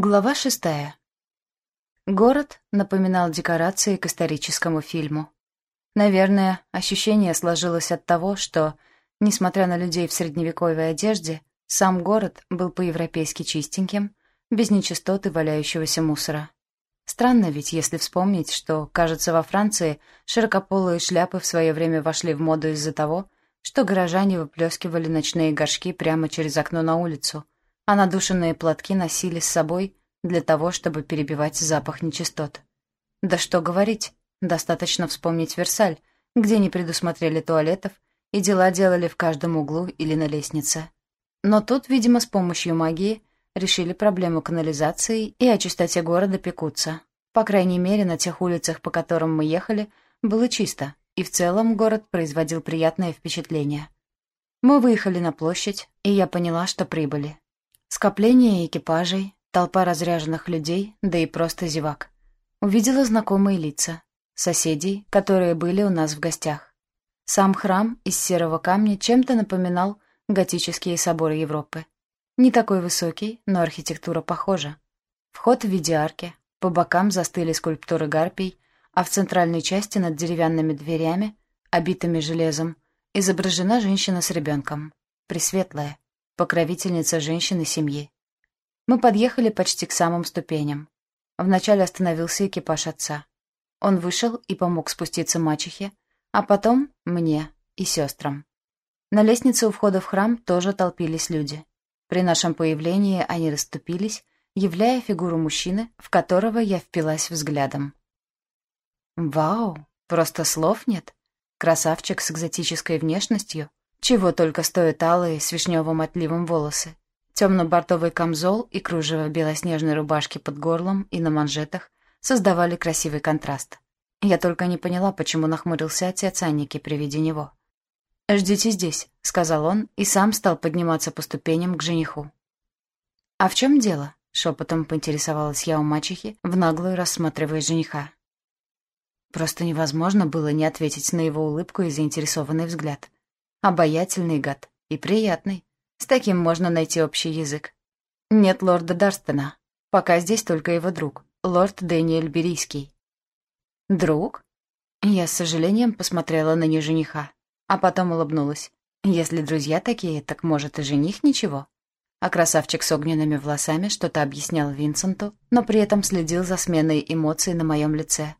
Глава шестая. Город напоминал декорации к историческому фильму. Наверное, ощущение сложилось от того, что, несмотря на людей в средневековой одежде, сам город был по-европейски чистеньким, без нечистот и валяющегося мусора. Странно ведь, если вспомнить, что, кажется, во Франции широкополые шляпы в свое время вошли в моду из-за того, что горожане выплескивали ночные горшки прямо через окно на улицу — а надушенные платки носили с собой для того, чтобы перебивать запах нечистот. Да что говорить, достаточно вспомнить Версаль, где не предусмотрели туалетов, и дела делали в каждом углу или на лестнице. Но тут, видимо, с помощью магии решили проблему канализации и о чистоте города пекутся. По крайней мере, на тех улицах, по которым мы ехали, было чисто, и в целом город производил приятное впечатление. Мы выехали на площадь, и я поняла, что прибыли. Скопление экипажей, толпа разряженных людей, да и просто зевак. Увидела знакомые лица, соседей, которые были у нас в гостях. Сам храм из серого камня чем-то напоминал готические соборы Европы. Не такой высокий, но архитектура похожа. Вход в виде арки, по бокам застыли скульптуры гарпий, а в центральной части над деревянными дверями, обитыми железом, изображена женщина с ребенком, пресветлая покровительница женщины семьи. Мы подъехали почти к самым ступеням. Вначале остановился экипаж отца. Он вышел и помог спуститься мачехе, а потом мне и сестрам. На лестнице у входа в храм тоже толпились люди. При нашем появлении они расступились, являя фигуру мужчины, в которого я впилась взглядом. «Вау! Просто слов нет! Красавчик с экзотической внешностью, чего только стоят алые с вишневым отливом волосы. Темно-бортовый камзол и кружево белоснежной рубашки под горлом и на манжетах создавали красивый контраст. Я только не поняла, почему нахмурился отец Анники при виде него. «Ждите здесь», — сказал он, и сам стал подниматься по ступеням к жениху. «А в чем дело?» — шепотом поинтересовалась я у мачехи, в наглую рассматривая жениха. Просто невозможно было не ответить на его улыбку и заинтересованный взгляд. Обаятельный гад. И приятный. С таким можно найти общий язык. Нет лорда Дарстона. Пока здесь только его друг, лорд Дэниэль Берийский. Друг? Я с сожалением посмотрела на нее жениха, а потом улыбнулась. Если друзья такие, так может и жених ничего? А красавчик с огненными волосами что-то объяснял Винсенту, но при этом следил за сменой эмоций на моем лице.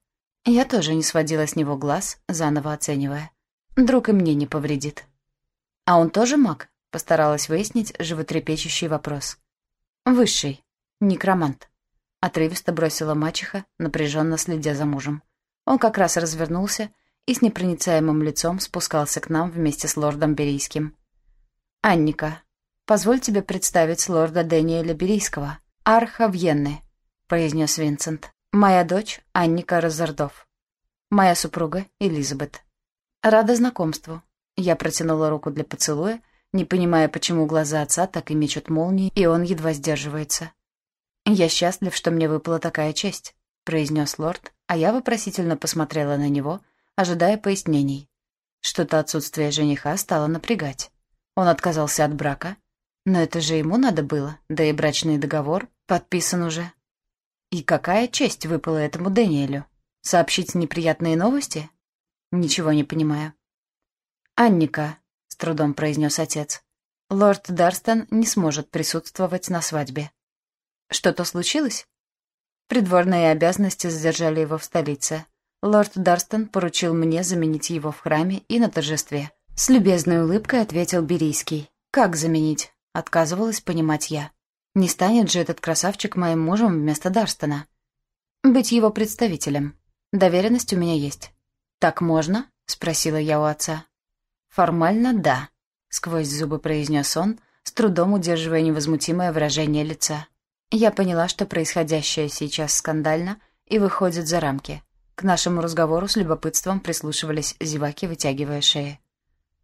Я тоже не сводила с него глаз, заново оценивая. Друг и мне не повредит. «А он тоже маг?» — постаралась выяснить животрепещущий вопрос. «Высший. Некромант», — отрывисто бросила мачеха, напряженно следя за мужем. Он как раз развернулся и с непроницаемым лицом спускался к нам вместе с лордом Берийским. «Анника, позволь тебе представить лорда Дэниеля Берийского, арха Вьенны», — произнес Винсент. «Моя дочь Анника Розардов. Моя супруга Элизабет. Рада знакомству. Я протянула руку для поцелуя, не понимая, почему глаза отца так и мечут молнии, и он едва сдерживается. «Я счастлив, что мне выпала такая честь», — произнес лорд, а я вопросительно посмотрела на него, ожидая пояснений. Что-то отсутствие жениха стало напрягать. Он отказался от брака. Но это же ему надо было, да и брачный договор подписан уже. И какая честь выпала этому Дэниелю? Сообщить неприятные новости? Ничего не понимаю. «Анника», — с трудом произнес отец, — «лорд Дарстон не сможет присутствовать на свадьбе». «Что-то случилось?» Придворные обязанности задержали его в столице. Лорд Дарстон поручил мне заменить его в храме и на торжестве. С любезной улыбкой ответил Берийский. «Как заменить?» — отказывалась понимать я. «Не станет же этот красавчик моим мужем вместо Дарстона?» «Быть его представителем. Доверенность у меня есть». «Так можно?» — спросила я у отца. «Формально, да», — сквозь зубы произнес он, с трудом удерживая невозмутимое выражение лица. Я поняла, что происходящее сейчас скандально и выходит за рамки. К нашему разговору с любопытством прислушивались зеваки, вытягивая шеи.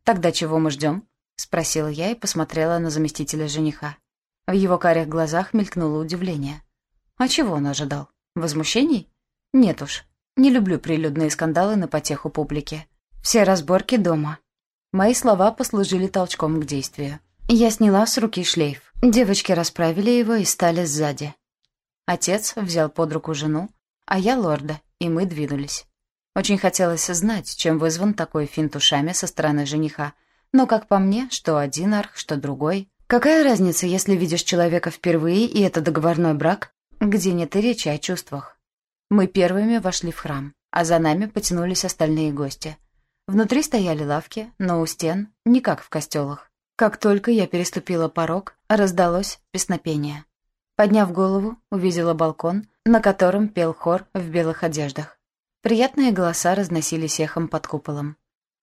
«Тогда чего мы ждем?» — спросила я и посмотрела на заместителя жениха. В его карих глазах мелькнуло удивление. А чего он ожидал? Возмущений? Нет уж. Не люблю прилюдные скандалы на потеху публики. Все разборки дома. Мои слова послужили толчком к действию. Я сняла с руки шлейф. Девочки расправили его и стали сзади. Отец взял под руку жену, а я лорда, и мы двинулись. Очень хотелось знать, чем вызван такой финт ушами со стороны жениха, но, как по мне, что один арх, что другой. Какая разница, если видишь человека впервые, и это договорной брак, где нет и речи о чувствах? Мы первыми вошли в храм, а за нами потянулись остальные гости. Внутри стояли лавки, но у стен, не как в костелах. Как только я переступила порог, раздалось песнопение. Подняв голову, увидела балкон, на котором пел хор в белых одеждах. Приятные голоса разносились эхом под куполом.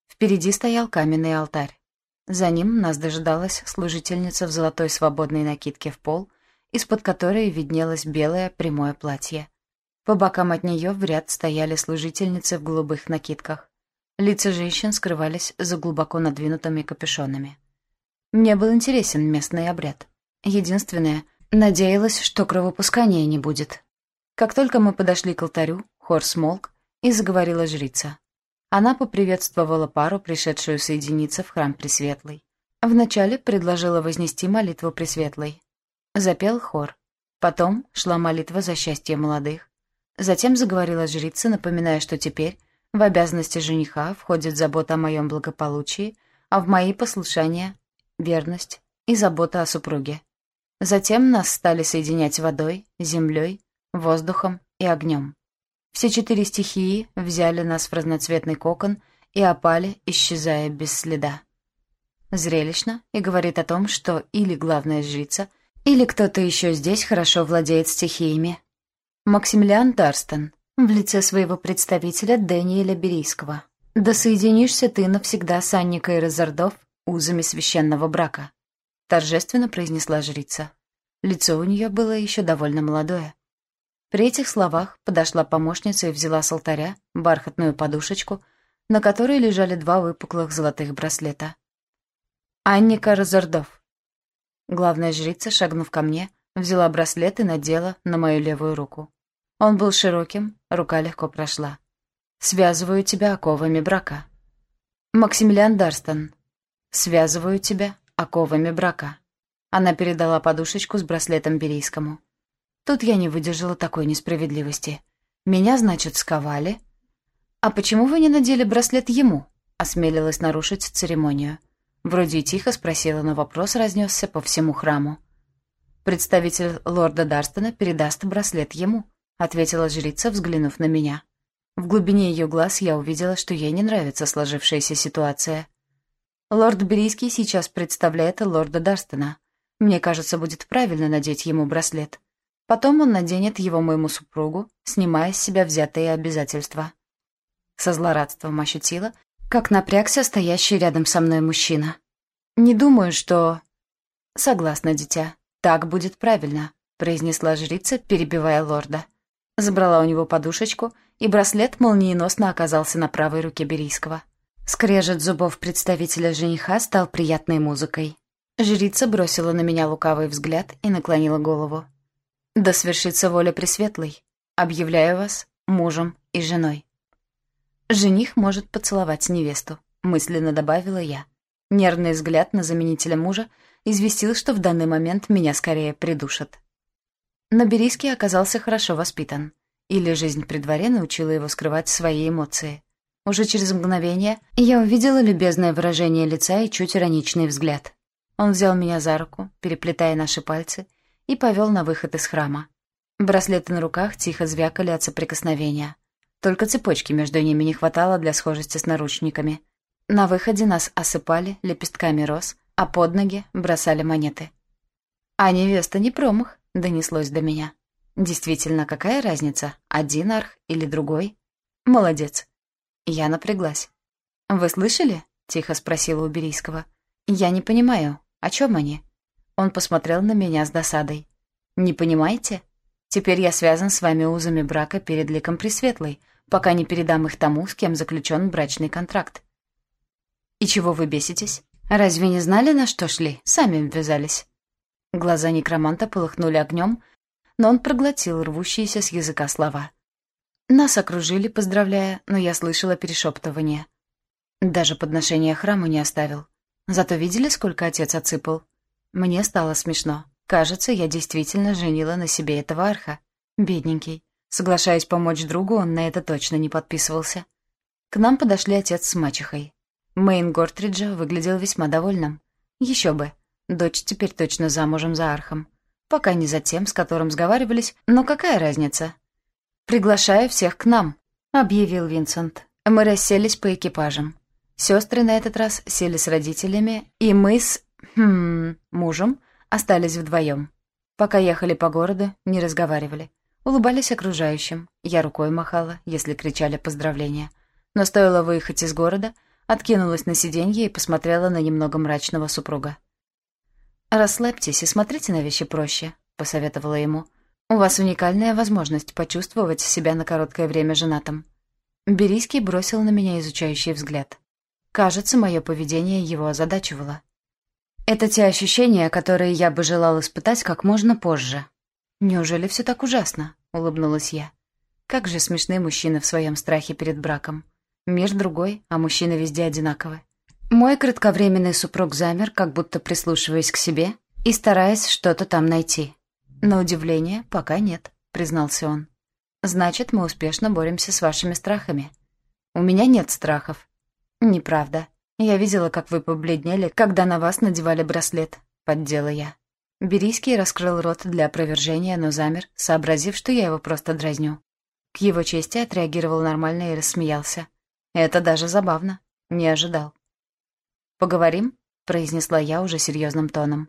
Впереди стоял каменный алтарь. За ним нас дожидалась служительница в золотой свободной накидке в пол, из-под которой виднелось белое прямое платье. По бокам от нее в ряд стояли служительницы в голубых накидках. Лица женщин скрывались за глубоко надвинутыми капюшонами. Мне был интересен местный обряд. Единственное, надеялась, что кровопускания не будет. Как только мы подошли к алтарю, хор смолк, и заговорила жрица. Она поприветствовала пару, пришедшую соединиться в храм Пресветлый. Вначале предложила вознести молитву Пресветлой. Запел хор. Потом шла молитва за счастье молодых. Затем заговорила жрица, напоминая, что теперь в обязанности жениха входит забота о моем благополучии, а в мои послушания — верность и забота о супруге. Затем нас стали соединять водой, землей, воздухом и огнем. Все четыре стихии взяли нас в разноцветный кокон и опали, исчезая без следа. Зрелищно и говорит о том, что или главная жрица, или кто-то еще здесь хорошо владеет стихиями. Максимилиан Дарстон в лице своего представителя Дэниеля Берийского. «Да соединишься ты навсегда с Анникой Розардов узами священного брака», торжественно произнесла жрица. Лицо у нее было еще довольно молодое. При этих словах подошла помощница и взяла с алтаря бархатную подушечку, на которой лежали два выпуклых золотых браслета. «Анника Розардов». Главная жрица, шагнув ко мне, взяла браслет и надела на мою левую руку. Он был широким, рука легко прошла. «Связываю тебя оковами брака». «Максимилиан Дарстон». «Связываю тебя оковами брака». Она передала подушечку с браслетом Берийскому. Тут я не выдержала такой несправедливости. Меня, значит, сковали. А почему вы не надели браслет ему? Осмелилась нарушить церемонию. Вроде и тихо спросила, но вопрос разнесся по всему храму. «Представитель лорда Дарстона передаст браслет ему», — ответила жрица, взглянув на меня. В глубине ее глаз я увидела, что ей не нравится сложившаяся ситуация. «Лорд Берийский сейчас представляет лорда Дарстона. Мне кажется, будет правильно надеть ему браслет. Потом он наденет его моему супругу, снимая с себя взятые обязательства. Со злорадством ощутила, как напрягся стоящий рядом со мной мужчина. «Не думаю, что...» «Согласна, дитя. Так будет правильно», — произнесла жрица, перебивая лорда. Забрала у него подушечку, и браслет молниеносно оказался на правой руке Берийского. Скрежет зубов представителя жениха стал приятной музыкой. Жрица бросила на меня лукавый взгляд и наклонила голову. Да свершится воля Пресветлой. Объявляю вас мужем и женой. Жених может поцеловать невесту, мысленно добавила я. Нервный взгляд на заменителя мужа известил, что в данный момент меня скорее придушат. Но Берийский оказался хорошо воспитан. Или жизнь при дворе научила его скрывать свои эмоции. Уже через мгновение я увидела любезное выражение лица и чуть ироничный взгляд. Он взял меня за руку, переплетая наши пальцы, и повел на выход из храма. Браслеты на руках тихо звякали от соприкосновения. Только цепочки между ними не хватало для схожести с наручниками. На выходе нас осыпали лепестками роз, а под ноги бросали монеты. «А невеста не промах», — донеслось до меня. «Действительно, какая разница, один арх или другой?» «Молодец». Я напряглась. «Вы слышали?» — тихо спросила у Берийского. «Я не понимаю, о чем они?» Он посмотрел на меня с досадой. «Не понимаете? Теперь я связан с вами узами брака перед ликом Пресветлой, пока не передам их тому, с кем заключен брачный контракт». «И чего вы беситесь? Разве не знали, на что шли? Сами ввязались». Глаза некроманта полыхнули огнем, но он проглотил рвущиеся с языка слова. Нас окружили, поздравляя, но я слышала перешептывание. Даже подношение храму не оставил. Зато видели, сколько отец отсыпал? Мне стало смешно. Кажется, я действительно женила на себе этого арха. Бедненький. Соглашаясь помочь другу, он на это точно не подписывался. К нам подошли отец с мачехой. Мэйн Гортриджа выглядел весьма довольным. Еще бы. Дочь теперь точно замужем за Архом. Пока не за тем, с которым сговаривались, но какая разница? «Приглашаю всех к нам», — объявил Винсент. Мы расселись по экипажам. Сестры на этот раз сели с родителями, и мы с... Хм... мужем остались вдвоем. Пока ехали по городу, не разговаривали. Улыбались окружающим. Я рукой махала, если кричали поздравления. Но стоило выехать из города, откинулась на сиденье и посмотрела на немного мрачного супруга. «Расслабьтесь и смотрите на вещи проще», — посоветовала ему. «У вас уникальная возможность почувствовать себя на короткое время женатым». Берийский бросил на меня изучающий взгляд. Кажется, мое поведение его озадачивало. «Это те ощущения, которые я бы желал испытать как можно позже». «Неужели все так ужасно?» — улыбнулась я. «Как же смешны мужчины в своем страхе перед браком. Мир другой, а мужчины везде одинаковы. Мой кратковременный супруг замер, как будто прислушиваясь к себе и стараясь что-то там найти. «На удивление, пока нет», — признался он. «Значит, мы успешно боремся с вашими страхами». «У меня нет страхов». «Неправда. Я видела, как вы побледнели, когда на вас надевали браслет», — поддела я. Берийский раскрыл рот для опровержения, но замер, сообразив, что я его просто дразню. К его чести отреагировал нормально и рассмеялся. «Это даже забавно. Не ожидал». «Поговорим?» — произнесла я уже серьезным тоном.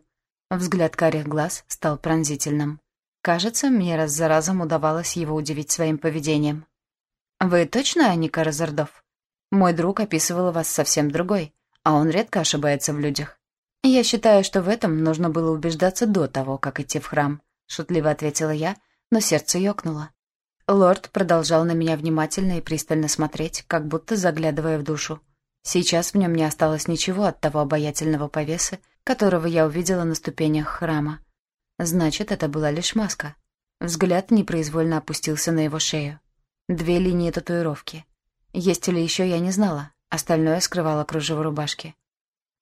Взгляд карих глаз стал пронзительным. Кажется, мне раз за разом удавалось его удивить своим поведением. «Вы точно Аника Розардов? Мой друг описывал вас совсем другой, а он редко ошибается в людях. Я считаю, что в этом нужно было убеждаться до того, как идти в храм», — шутливо ответила я, но сердце ёкнуло. Лорд продолжал на меня внимательно и пристально смотреть, как будто заглядывая в душу. Сейчас в нем не осталось ничего от того обаятельного повеса, которого я увидела на ступенях храма. Значит, это была лишь маска. Взгляд непроизвольно опустился на его шею. Две линии татуировки. Есть ли еще, я не знала. Остальное скрывало кружево рубашки.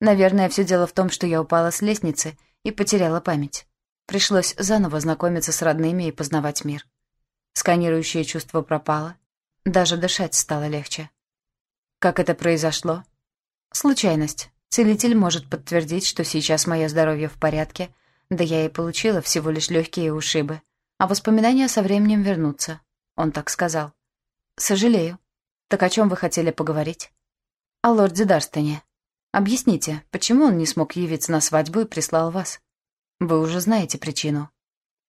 Наверное, все дело в том, что я упала с лестницы и потеряла память. Пришлось заново знакомиться с родными и познавать мир. Сканирующее чувство пропало. Даже дышать стало легче. Как это произошло? Случайность. Целитель может подтвердить, что сейчас мое здоровье в порядке, да я и получила всего лишь легкие ушибы, а воспоминания со временем вернутся. Он так сказал. Сожалею. Так о чем вы хотели поговорить? О лорде Дарстоне. Объясните, почему он не смог явиться на свадьбу и прислал вас? Вы уже знаете причину.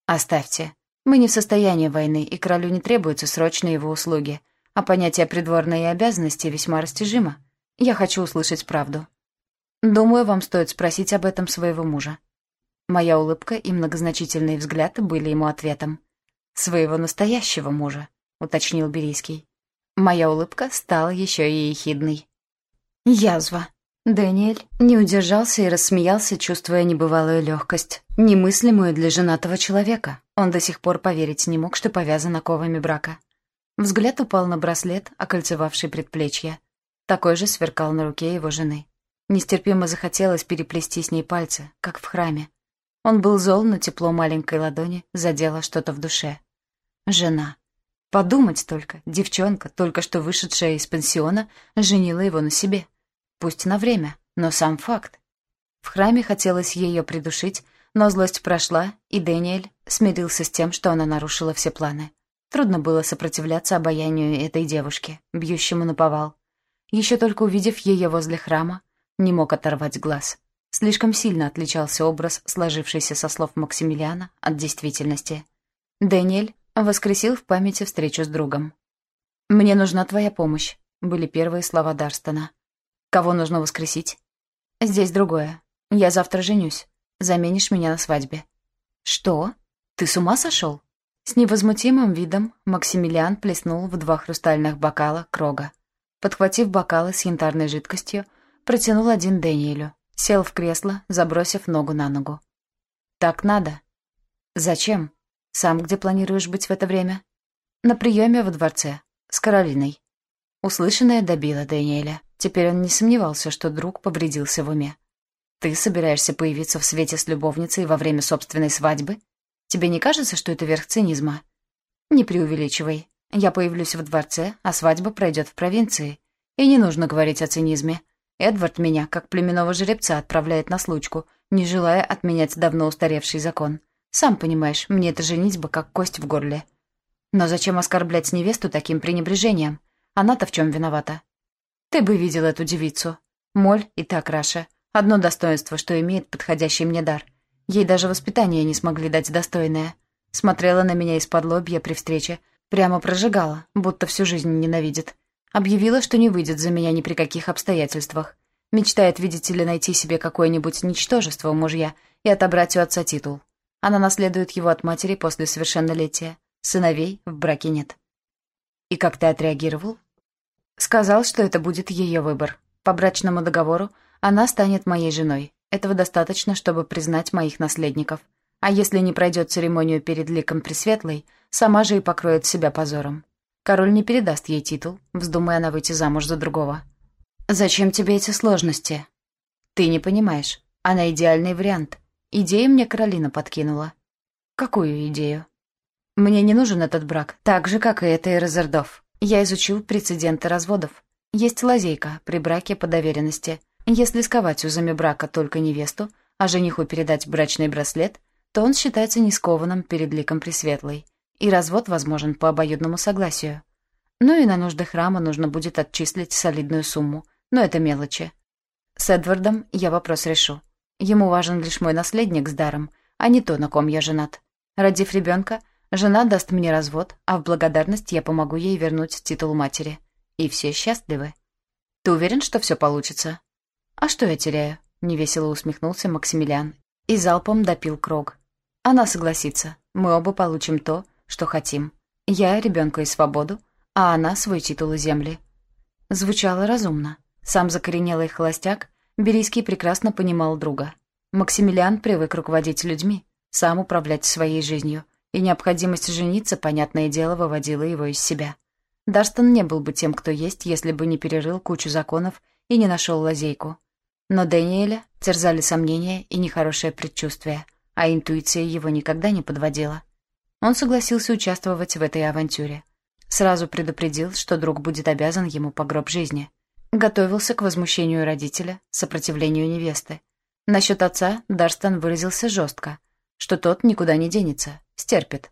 Оставьте. Мы не в состоянии войны, и королю не требуются срочные его услуги — а понятие придворной обязанности весьма растяжимо. Я хочу услышать правду. Думаю, вам стоит спросить об этом своего мужа». Моя улыбка и многозначительный взгляд были ему ответом. «Своего настоящего мужа», — уточнил Берийский. Моя улыбка стала еще и ехидной. «Язва». Дэниэль не удержался и рассмеялся, чувствуя небывалую легкость, немыслимую для женатого человека. Он до сих пор поверить не мог, что повязан оковами брака. Взгляд упал на браслет, окольцевавший предплечье. Такой же сверкал на руке его жены. Нестерпимо захотелось переплести с ней пальцы, как в храме. Он был зол, но тепло маленькой ладони задело что-то в душе. Жена. Подумать только, девчонка, только что вышедшая из пансиона, женила его на себе. Пусть на время, но сам факт. В храме хотелось ее придушить, но злость прошла, и Дэниэль смирился с тем, что она нарушила все планы. Трудно было сопротивляться обаянию этой девушки, бьющему на повал. Еще только увидев ее возле храма, не мог оторвать глаз. Слишком сильно отличался образ, сложившийся со слов Максимилиана, от действительности. Дэниэль воскресил в памяти встречу с другом. «Мне нужна твоя помощь», — были первые слова Дарстона. «Кого нужно воскресить?» «Здесь другое. Я завтра женюсь. Заменишь меня на свадьбе». «Что? Ты с ума сошел?» С невозмутимым видом Максимилиан плеснул в два хрустальных бокала крога. Подхватив бокалы с янтарной жидкостью, протянул один Дэниелю. Сел в кресло, забросив ногу на ногу. «Так надо». «Зачем? Сам где планируешь быть в это время?» «На приеме во дворце. С Каролиной». Услышанное добило Дэниеля. Теперь он не сомневался, что друг повредился в уме. «Ты собираешься появиться в свете с любовницей во время собственной свадьбы?» Тебе не кажется, что это верх цинизма? Не преувеличивай. Я появлюсь в дворце, а свадьба пройдет в провинции. И не нужно говорить о цинизме. Эдвард меня, как племенного жеребца, отправляет на случку, не желая отменять давно устаревший закон. Сам понимаешь, мне эта женитьба как кость в горле. Но зачем оскорблять невесту таким пренебрежением? Она-то в чем виновата? Ты бы видел эту девицу. Моль и так Раша. Одно достоинство, что имеет подходящий мне дар. Ей даже воспитание не смогли дать достойное. Смотрела на меня из-под лобья при встрече, прямо прожигала, будто всю жизнь ненавидит. Объявила, что не выйдет за меня ни при каких обстоятельствах. Мечтает, видите ли, найти себе какое-нибудь ничтожество у мужья и отобрать у отца титул. Она наследует его от матери после совершеннолетия. Сыновей в браке нет. И как ты отреагировал? Сказал, что это будет ее выбор. По брачному договору она станет моей женой. Этого достаточно, чтобы признать моих наследников. А если не пройдет церемонию перед ликом Пресветлой, сама же и покроет себя позором. Король не передаст ей титул, вздумая она выйти замуж за другого. «Зачем тебе эти сложности?» «Ты не понимаешь. Она идеальный вариант. Идею мне Каролина подкинула». «Какую идею?» Мне не нужен этот брак, так же, как и это и. Я изучил прецеденты разводов. Есть лазейка при браке по доверенности. Если сковать узами брака только невесту, а жениху передать брачный браслет, то он считается нескованным перед ликом Пресветлой, и развод возможен по обоюдному согласию. Ну и на нужды храма нужно будет отчислить солидную сумму, но это мелочи. С Эдвардом я вопрос решу. Ему важен лишь мой наследник с даром, а не то, на ком я женат. Родив ребенка, Жена даст мне развод, а в благодарность я помогу ей вернуть титул матери. И все счастливы. Ты уверен, что все получится? А что я теряю? Невесело усмехнулся Максимилиан и залпом допил крог. Она согласится. Мы оба получим то, что хотим. Я ребенка и свободу, а она свой титул и земли. Звучало разумно. Сам закоренелый холостяк, Берийский прекрасно понимал друга. Максимилиан привык руководить людьми, сам управлять своей жизнью — и необходимость жениться, понятное дело, выводила его из себя. Дарстон не был бы тем, кто есть, если бы не перерыл кучу законов и не нашел лазейку. Но Дэниеля терзали сомнения и нехорошее предчувствие, а интуиция его никогда не подводила. Он согласился участвовать в этой авантюре. Сразу предупредил, что друг будет обязан ему по гроб жизни. Готовился к возмущению родителя, сопротивлению невесты. Насчет отца Дарстон выразился жестко, что тот никуда не денется, Стерпит.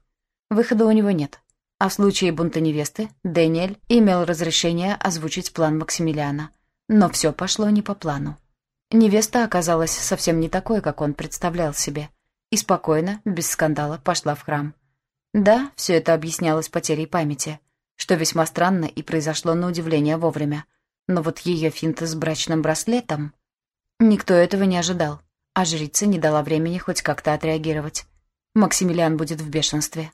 Выхода у него нет. А в случае бунта невесты Дэниэль имел разрешение озвучить план Максимилиана. Но все пошло не по плану. Невеста оказалась совсем не такой, как он представлял себе. И спокойно, без скандала, пошла в храм. Да, все это объяснялось потерей памяти, что весьма странно и произошло на удивление вовремя. Но вот ее финты с брачным браслетом... Никто этого не ожидал, а жрица не дала времени хоть как-то отреагировать. Максимилиан будет в бешенстве.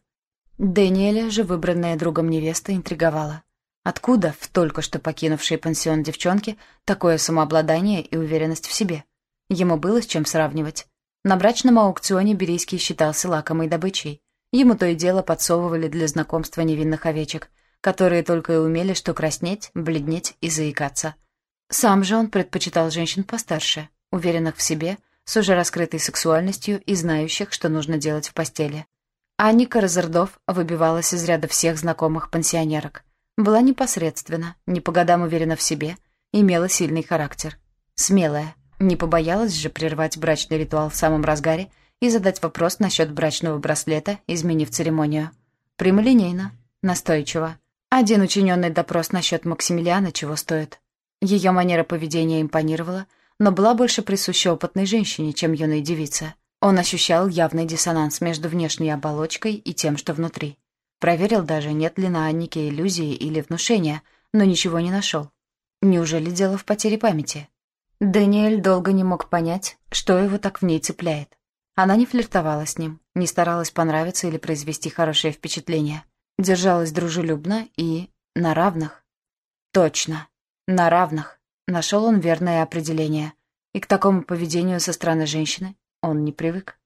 Дэниеля же, выбранная другом невеста, интриговала. Откуда в только что покинувшей пансион девчонке такое самообладание и уверенность в себе? Ему было с чем сравнивать. На брачном аукционе Берийский считался лакомой добычей. Ему то и дело подсовывали для знакомства невинных овечек, которые только и умели что краснеть, бледнеть и заикаться. Сам же он предпочитал женщин постарше, уверенных в себе, с уже раскрытой сексуальностью и знающих, что нужно делать в постели. Анника Розердов выбивалась из ряда всех знакомых пансионерок. Была непосредственна, не по годам уверена в себе, имела сильный характер. Смелая, не побоялась же прервать брачный ритуал в самом разгаре и задать вопрос насчет брачного браслета, изменив церемонию. Прямолинейно, настойчиво. Один учиненный допрос насчет Максимилиана чего стоит. Ее манера поведения импонировала, но была больше присуща опытной женщине, чем юной девице. Он ощущал явный диссонанс между внешней оболочкой и тем, что внутри. Проверил даже, нет ли на Аннике иллюзии или внушения, но ничего не нашел. Неужели дело в потере памяти? Даниэль долго не мог понять, что его так в ней цепляет. Она не флиртовала с ним, не старалась понравиться или произвести хорошее впечатление. Держалась дружелюбно и на равных. Точно, на равных. Нашел он верное определение, и к такому поведению со стороны женщины он не привык.